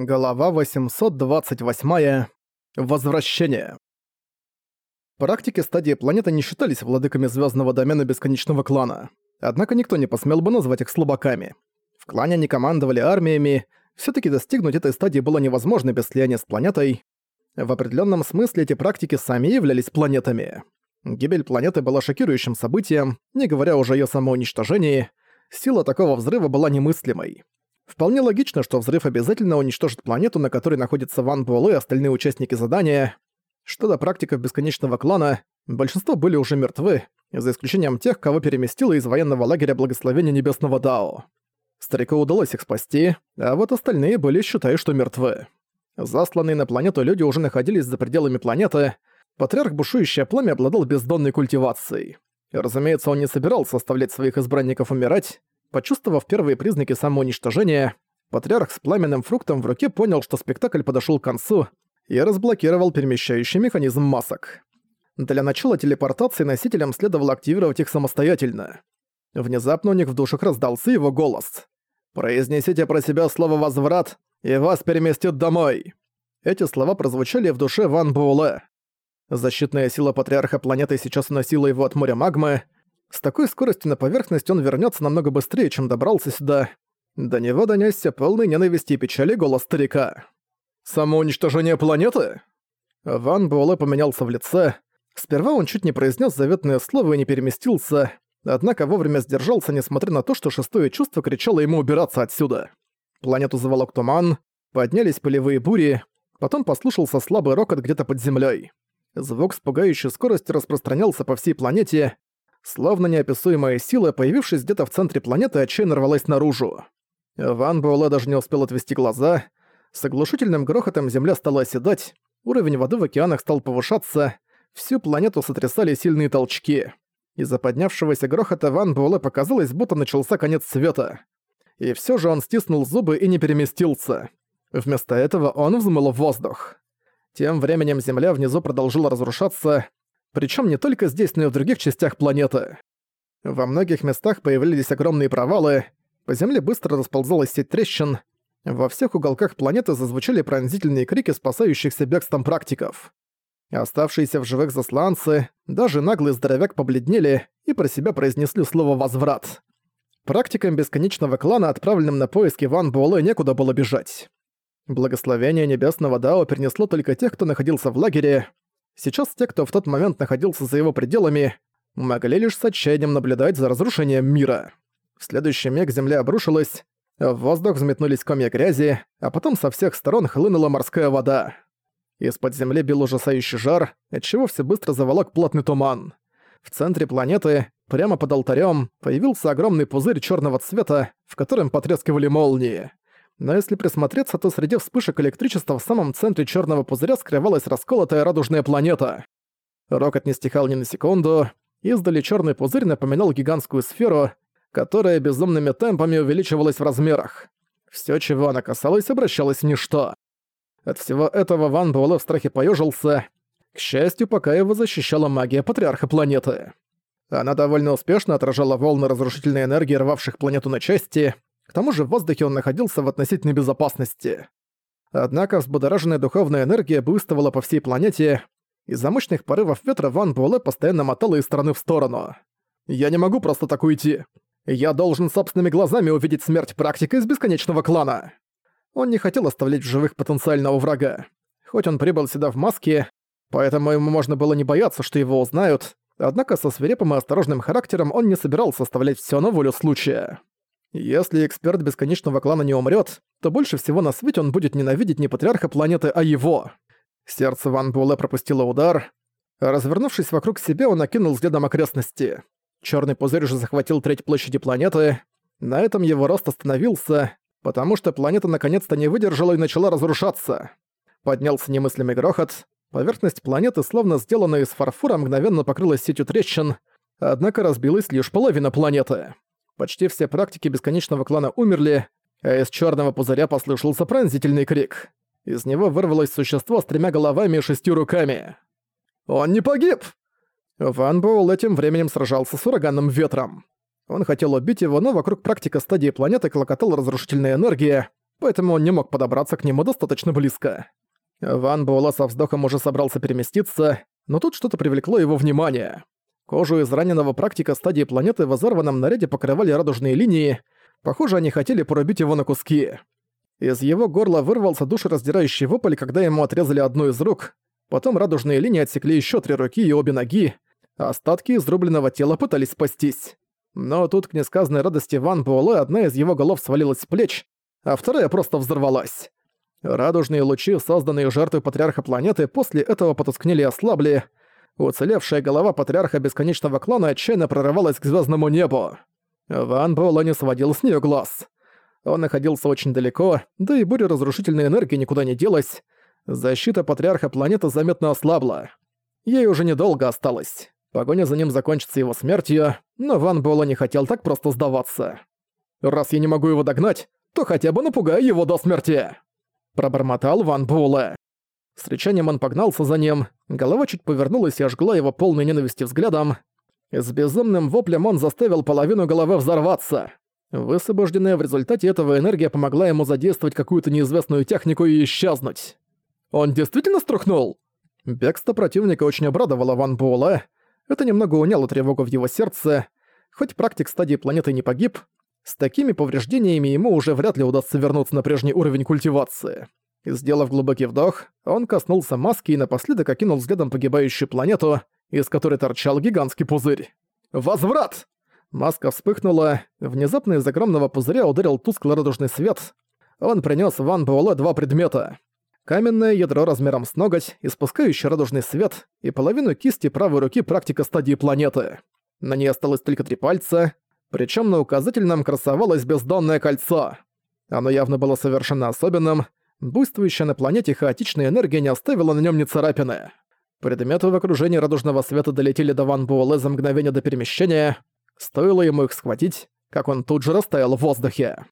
Глава 828. Возвращение. Практики стадии планеты не считались владыками звездного домена бесконечного клана. Однако никто не посмел бы назвать их слабаками. В клане они командовали армиями, все таки достигнуть этой стадии было невозможно без слияния с планетой. В определенном смысле эти практики сами являлись планетами. Гибель планеты была шокирующим событием, не говоря уже о её самоуничтожении. Сила такого взрыва была немыслимой. Вполне логично, что взрыв обязательно уничтожит планету, на которой находится Ван Буэлэ и остальные участники задания. Что до практиков Бесконечного Клана, большинство были уже мертвы, за исключением тех, кого переместило из военного лагеря Благословения Небесного Дао. Старику удалось их спасти, а вот остальные были, считай, что мертвы. Засланные на планету люди уже находились за пределами планеты. Патриарх Бушующее Пламя обладал бездонной культивацией. Разумеется, он не собирался оставлять своих избранников умирать, Почувствовав первые признаки самоуничтожения, патриарх с пламенным фруктом в руке понял, что спектакль подошел к концу и разблокировал перемещающий механизм масок. Для начала телепортации носителям следовало активировать их самостоятельно. Внезапно у них в душах раздался его голос. «Произнесите про себя слово «возврат», и вас переместят домой!» Эти слова прозвучали в душе Ван Буэлэ. Защитная сила Патриарха планеты сейчас уносила его от моря магмы, с такой скоростью на поверхность он вернется намного быстрее, чем добрался сюда. До него донесся полный ненависти и печали голос старика. «Самоуничтожение планеты?» Ван Буэлэ поменялся в лице. Сперва он чуть не произнес заветное слово и не переместился, однако вовремя сдержался, несмотря на то, что шестое чувство кричало ему убираться отсюда. Планету заволок туман, поднялись полевые бури, потом послушался слабый рокот где-то под землей. Звук с пугающей скоростью распространялся по всей планете, Словно неописуемая сила, появившись где-то в центре планеты, отчаянно рвалась наружу. Ван Буэлэ даже не успел отвести глаза. С оглушительным грохотом земля стала оседать, уровень воды в океанах стал повышаться, всю планету сотрясали сильные толчки. Из-за поднявшегося грохота Ван Буэлэ показалось, будто начался конец света. И все же он стиснул зубы и не переместился. Вместо этого он взмыл в воздух. Тем временем земля внизу продолжила разрушаться, причем не только здесь, но и в других частях планеты. Во многих местах появились огромные провалы, по земле быстро расползалась сеть трещин, во всех уголках планеты зазвучали пронзительные крики спасающихся бегством практиков. Оставшиеся в живых засланцы, даже наглый здоровяк побледнели и про себя произнесли слово «возврат». Практикам бесконечного клана, отправленным на поиски Ван Буэлэ, некуда было бежать. Благословение Небесного Дао перенесло только тех, кто находился в лагере, Сейчас те, кто в тот момент находился за его пределами, могли лишь с отчаянием наблюдать за разрушением мира. В следующий миг земля обрушилась, в воздух взметнулись комья грязи, а потом со всех сторон хлынула морская вода. Из-под земли бил ужасающий жар, отчего все быстро заволок плотный туман. В центре планеты, прямо под алтарем, появился огромный пузырь черного цвета, в котором потрескивали молнии но если присмотреться, то среди вспышек электричества в самом центре черного пузыря скрывалась расколотая радужная планета. Рокот не стихал ни на секунду, издали черный пузырь напоминал гигантскую сферу, которая безумными темпами увеличивалась в размерах. Все, чего она касалась, обращалось в ничто. От всего этого Ван Буэлэ в страхе поежился. К счастью, пока его защищала магия Патриарха планеты. Она довольно успешно отражала волны разрушительной энергии, рвавших планету на части, к тому же в воздухе он находился в относительной безопасности. Однако взбудораженная духовная энергия буйствовала по всей планете, из-за мощных порывов ветра Ван Буэлэ постоянно мотала из стороны в сторону. «Я не могу просто так уйти. Я должен собственными глазами увидеть смерть практика из бесконечного клана». Он не хотел оставлять в живых потенциального врага. Хоть он прибыл сюда в маске, поэтому ему можно было не бояться, что его узнают, однако со свирепым и осторожным характером он не собирался оставлять всё на волю случая. Если эксперт бесконечного клана не умрет, то больше всего на свете он будет ненавидеть не патриарха планеты, а его. Сердце Ван Буэлэ пропустило удар. Развернувшись вокруг себя, он окинул взглядом окрестности. Черный пузырь уже захватил треть площади планеты. На этом его рост остановился, потому что планета наконец-то не выдержала и начала разрушаться. Поднялся немыслимый грохот. Поверхность планеты, словно сделанная из фарфора, мгновенно покрылась сетью трещин, однако разбилась лишь половина планеты. Почти все практики бесконечного клана умерли, а из черного пузыря послышался пронзительный крик. Из него вырвалось существо с тремя головами и шестью руками. «Он не погиб!» Ван Боул этим временем сражался с ураганным ветром. Он хотел убить его, но вокруг практика стадии планеты клокотала разрушительная энергия. поэтому он не мог подобраться к нему достаточно близко. Ван Буэлэ со вздохом уже собрался переместиться, но тут что-то привлекло его внимание. Кожу из раненого практика стадии планеты в изорванном наряде покрывали радужные линии, похоже, они хотели порубить его на куски. Из его горла вырвался душераздирающий вопль, когда ему отрезали одну из рук, потом радужные линии отсекли еще три руки и обе ноги, остатки изрубленного тела пытались спастись. Но тут к несказанной радости Ван Буэлэ одна из его голов свалилась с плеч, а вторая просто взорвалась. Радужные лучи, созданные жертвой патриарха планеты, после этого потускнели и ослабли. Уцелевшая голова патриарха бесконечного клана отчаянно прорывалась к звездному небу. Ван Буэлэ не сводил с нее глаз. Он находился очень далеко, да и буря разрушительной энергии никуда не делась. Защита патриарха планеты заметно ослабла. Ей уже недолго осталось. Погоня за ним закончится его смертью, но Ван Буэлэ не хотел так просто сдаваться. «Раз я не могу его догнать, то хотя бы напугаю его до смерти!» Пробормотал Ван Буэлэ. С рычанием он погнался за ним, голова чуть повернулась и ожгла его полной ненависти взглядом. С безумным воплем он заставил половину головы взорваться. Высвобожденная в результате этого энергия помогла ему задействовать какую-то неизвестную технику и исчезнуть. Он действительно струхнул? Бегство противника очень обрадовало Ван Буэлэ, это немного уняло тревогу в его сердце. Хоть практик стадии планеты не погиб, с такими повреждениями ему уже вряд ли удастся вернуться на прежний уровень культивации. Сделав глубокий вдох, он коснулся маски и напоследок окинул взглядом погибающую планету, из которой торчал гигантский пузырь. «Возврат!» Маска вспыхнула, внезапно из огромного пузыря ударил тусклый радужный свет. Он принес Ван Буэлэ два предмета. Каменное ядро размером с ноготь, испускающее радужный свет, и половину кисти правой руки практика стадии планеты. На ней осталось только три пальца, причем на указательном красовалось бездонное кольцо. Оно явно было совершенно особенным, буйствующая на планете хаотичная энергия не оставила на нем ни царапины. Предметы в окружении радужного света долетели до Ван Буэлэ за мгновение до перемещения. Стоило ему их схватить, как он тут же растаял в воздухе.